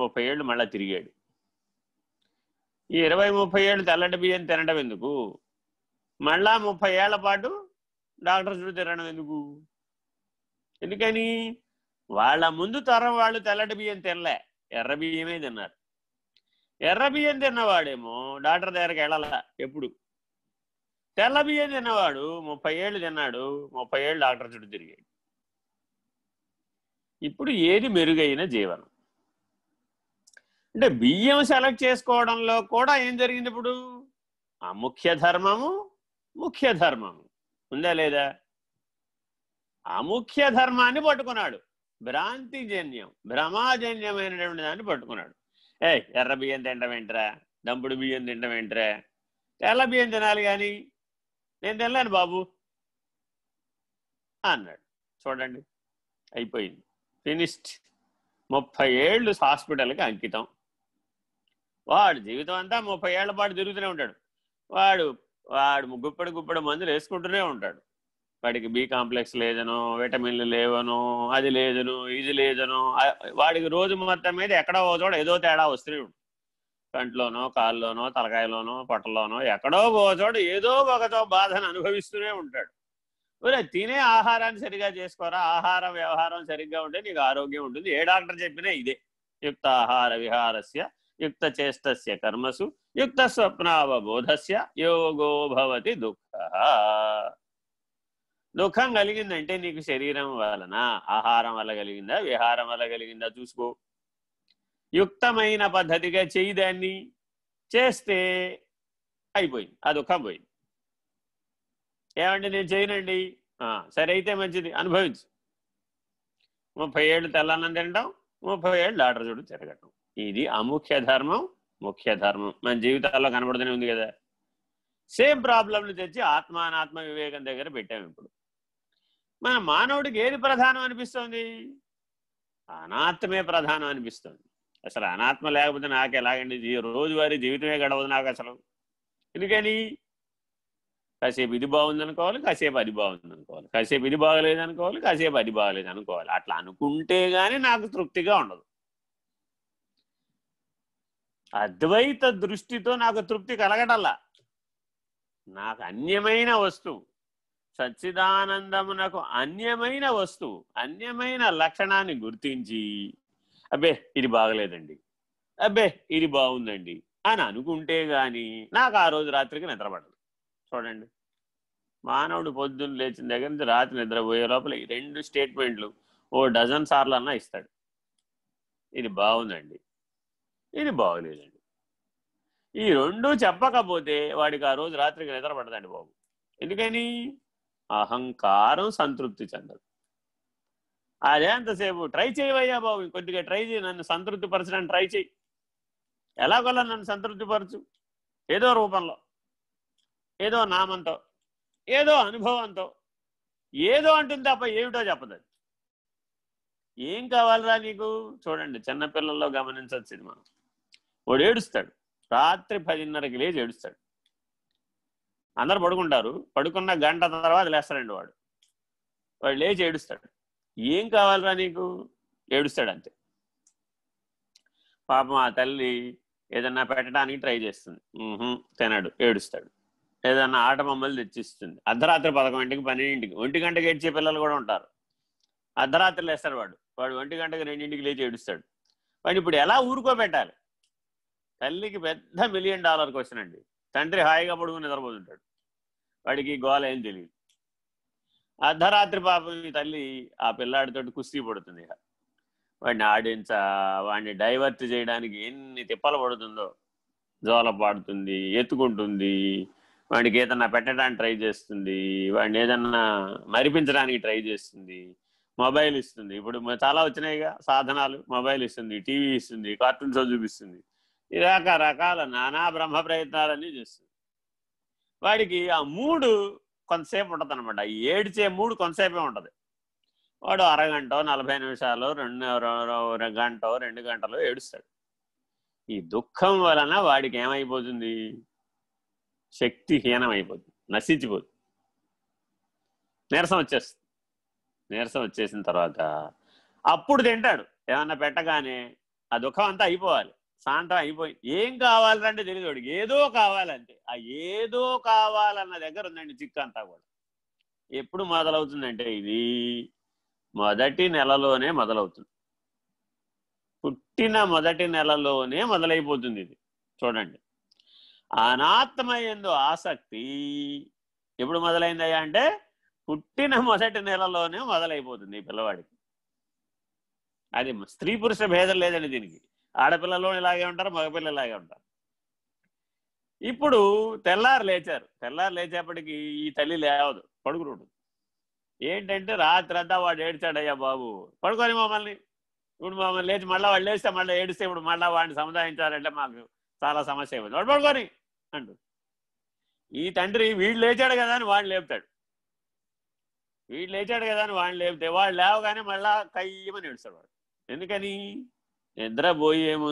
ముప్పై ఏళ్ళు మళ్ళీ తిరిగాడు. ఈ ఇరవై ముప్పై ఏళ్ళు తెల్లటి బియ్యం తినడం ఎందుకు? మళ్ళా ముప్పై ఏళ్ళ పాటు డాక్టర్ చుట్టూ తినడం ఎందుకు? ఎందుకని? వాళ్ళ ముందు తరం వాళ్ళు తెల్లటి బియ్యం తినలే. ఎర్ర బియ్యమే తిన్నారు. ఎర్ర బియ్యం తిన్నవాడేమో డాక్టర్ దగ్గరికి వెళ్ళాల ఎప్పుడు. తెల్ల బియ్యం తిన్నవాడు ముప్పై ఏళ్ళు తిన్నాడు ముప్పై ఏళ్ళు డాక్టర్ చుట్టూ తిరిగాడు. ఇప్పుడు ఏది మెరుగైన జీవనం. అంటే బియ్యం సెలెక్ట్ చేసుకోవడంలో కూడా ఏం జరిగింది ఇప్పుడు? ఆ ముఖ్య ధర్మము ముఖ్య ధర్మము. ఉందా లేదా? అముఖ్య ధర్మాన్ని పట్టుకున్నాడు. భ్రాంతిజన్యం భ్రమాజన్యమైనటువంటి దాన్ని పట్టుకున్నాడు. ఏ ఎర్ర బియ్యం తినడం ఏంట్రా? దంపుడు బియ్యం తినడం ఏంట్రా? తెల్ల బియ్యం తినాలి కానీ నేను తినలేను బాబు. అన్నాడు. చూడండి. అయిపోయింది. ఫినిష్డ్. ముప్పై ఏళ్ళు హాస్పిటల్కి అంకితం. వాడు జీవితం అంతా ముప్పై ఏళ్ళ పాటు తిరుగుతూనే ఉంటాడు. వాడు వాడు గుప్పడి గుప్పడి మందులు వేసుకుంటూనే ఉంటాడు. వాడికి బి కాంప్లెక్స్ లేదనో విటమిన్లు లేవనో అది లేదను ఇది లేదను వాడికి రోజు మొత్తం మీద ఎక్కడో చోట ఏదో తేడా వస్తూనే ఉంటుంది. కంట్లోనో కాల్లోనో తలకాయలోనో పొట్టలోనో ఎక్కడో ఓ చోట ఏదో ఒకతో బాధను అనుభవిస్తూనే ఉంటాడు. ఒరే తినే ఆహారాన్ని సరిగా చేసుకోరా? ఆహార వ్యవహారం సరిగ్గా ఉంటే నీకు ఆరోగ్యం ఉంటుంది. ఏ డాక్టర్ చెప్పినా ఇదే. యుక్త ఆహార విహారస్య యుక్త చేస్తస్య కర్మసు యుక్త స్వప్నావబోధస్య యోగో భవతి దుఃఖ దుఃఖం కలిగిందంటే నీకు శరీరం వలన ఆహారం వల్ల కలిగిందా విహారం వల్ల కలిగిందా చూసుకో. యుక్తమైన పద్ధతిగా చేయి దాన్ని చేస్తే అయిపోయింది ఆ దుఃఖం పోయింది. ఏమండి నేను చేయనండి? సరైతే సరే అయితే మంచిది అనుభవించు. ముప్పై ఏళ్ళు తెల్లన్నం తినడం ముప్పై ఏళ్ళు డాక్టర్ చూడు తిరగటం. ఇది అముఖ్య ధర్మం ముఖ్య ధర్మం. మన జీవితాల్లో కనబడుతూనే ఉంది కదా. సేమ్ ప్రాబ్లంని తెచ్చి ఆత్మానాత్మ వివేకం దగ్గర పెట్టాము ఇప్పుడు. మన మానవుడికి ఏది ప్రధానం అనిపిస్తోంది? అనాత్మే ప్రధానం అనిపిస్తుంది. అసలు అనాత్మ లేకపోతే నాకు ఎలాగండి? రోజువారి రోజువారీ జీవితమే గడవదు నాకు అసలు. ఎందుకని? కాసేపు ఇది బాగుంది అనుకోవాలి కాసేపు అది బాగుంది అనుకోవాలి కాసేపు ఇది బాగలేదు అనుకోవాలి కాసేపు అది బాగలేదు అనుకోవాలి అట్లా అనుకుంటే గానీ నాకు తృప్తిగా ఉండదు. అద్వైత దృష్టితో నాకు తృప్తి కలగటల్లా. నాకు అన్యమైన వస్తువు. సచ్చిదానందమునకు అన్యమైన వస్తువు అన్యమైన లక్షణాన్ని గుర్తించి అబ్బే ఇది బాగలేదండి. అబ్బే ఇది బాగుందండి. అని అనుకుంటే గాని నాకు ఆ రోజు రాత్రికి నిద్రపడదు చూడండి. మానవుడు పొద్దున్న లేచిన దగ్గర నుంచి రాత్రి నిద్రపోయే లోపల ఈ రెండు స్టేట్మెంట్లు ఓ డజన్ సార్లు అన్నా ఇస్తాడు. ఇది బాగుందండి. ఇది బాగలేదండి ఈ రెండు చెప్పకపోతే వాడికి ఆ రోజు రాత్రికి నిద్ర పడదండి బాబు. ఎందుకని? అహంకారం సంతృప్తి చెందదు. అదే అంతసేపు ట్రై చేయవయ్యా బాబు కొద్దిగా ట్రై చేయి నన్ను సంతృప్తి పరచడానికి ట్రై చేయి. ఎలాగోలా నన్ను సంతృప్తి పరచు. ఏదో రూపంలో ఏదో నామంతో ఏదో అనుభవంతో ఏదో అంటుంది తప్ప ఏమిటో చెప్పదు. ఏం కావాలరా నీకు? చూడండి చిన్నపిల్లల్లో గమనించవచ్చు ఇది మనం. వాడు ఏడుస్తాడు. రాత్రి పదిన్నరకి లేచి ఏడుస్తాడు. అందరు పడుకుంటారు. పడుకున్న గంట తర్వాత లేస్తాడండి వాడు. వాడు లేచి ఏడుస్తాడు. ఏం కావాలరా నీకు? ఏడుస్తాడు అంతే. పాపం ఆ తల్లి ఏదన్నా పెట్టడానికి ట్రై చేస్తుంది. తినడు ఏడుస్తాడు. ఏదన్నా ఆట బొమ్మలు తెచ్చిస్తుంది. అర్ధరాత్రి పదకొండింటికి పన్నెండింటికి ఒంటి గంటకి ఏడ్చే పిల్లలు కూడా ఉంటారు. అర్ధరాత్రి లేస్తాడు వాడు. వాడు ఒంటి గంటకి రెండింటికి లేచి ఏడుస్తాడు. వాడిని ఇప్పుడు ఎలా ఊరుకోబెట్టాలి? తల్లికి పెద్ద మిలియన్ డాలర్ క్వశ్చన్ అండి. తండ్రి హాయిగా పడుకుని నిద్రపోతుంటాడు. వాడికి గోల ఏం తెలియదు అర్ధరాత్రి పాపం ఈ తల్లి ఆ పిల్లాడితో కుస్తీ పడుతుంది వాడిని ఆడించ వాడిని డైవర్ట్ చేయడానికి ఎన్ని తిప్పలు పడుతుందో. జోల పాడుతుంది ఎత్తుకుంటుంది వాడికి ఏదన్నా పెట్టడానికి ట్రై చేస్తుంది వాడిని ఏదన్నా మరిపించడానికి ట్రై చేస్తుంది మొబైల్ ఇస్తుంది. ఇప్పుడు చాలా వచ్చినాయిగా సాధనాలు మొబైల్ ఇస్తుంది టీవీ ఇస్తుంది కార్టూన్స్ చూపిస్తుంది. రకరకాల నానా బ్రహ్మ ప్రయత్నాలన్నీ చేస్తుంది. వాడికి ఆ మూడు కొంతసేపు ఉంటుంది అనమాట ఏడ్చే మూడు కొంతసేపే ఉంటుంది. వాడు అరగంట నలభై నిమిషాలు రెండు గంట రెండు గంటలు ఏడుస్తాడు. ఈ దుఃఖం వలన వాడికి ఏమైపోతుంది? శక్తిహీనం అయిపోతుంది నశించిపోతుంది. నీరసం వచ్చేస్తుంది. నీరసం వచ్చేసిన తర్వాత అప్పుడు తింటాడు. ఏమన్నా పెట్టగానే ఆ దుఃఖం అంతా అయిపోవాలి. సాయంత్రం అయిపోయింది ఏం కావాలంటే తెలియదు వాడికి. ఏదో కావాలంటే. ఆ ఏదో కావాలన్న దగ్గర ఉందండి చిక్కు అంతా కూడా. ఎప్పుడు మొదలవుతుందంటే ఇది. మొదటి నెలలోనే మొదలవుతుంది. పుట్టిన మొదటి నెలలోనే మొదలైపోతుంది ఇది. చూడండి. అనాత్మయందు ఆసక్తి ఎప్పుడు మొదలైందయ్యా అంటే పుట్టిన మొదటి నెలలోనే మొదలైపోతుంది ఈ పిల్లవాడికి. అది స్త్రీ పురుష భేదం లేదండి దీనికి. ఆడపిల్లలు ఇలాగే ఉంటారు మగపిల్లలు ఇలాగే ఉంటారు. ఇప్పుడు తెల్లారు లేచారు. తెల్లారు లేచేపటికి ఈ తల్లి లేవదు పడుకురుడు ఏంటంటే రాత్రంతా వాడు ఏడ్చాడయ్యా బాబు పడుకొని మమ్మల్ని. ఇప్పుడు మమ్మల్ని లేచి మళ్ళీ వాళ్ళు లేస్తే మళ్ళీ ఏడిస్తే ఇప్పుడు మళ్ళీ వాడిని సముదాయించాలంటే మాకు చాలా సమస్య అయిపోయింది వాడు పడుకొని అంటు ఈ తండ్రి వీడు లేచాడు కదా అని వాడిని లేపుతాడు. వీడు లేచాడు కదా అని వాడిని లేపితే వాడు లేవగానే మళ్ళా కయ్యమని ఏడుస్తాడు వాడు. ఎందుకని? నిద్రపోయే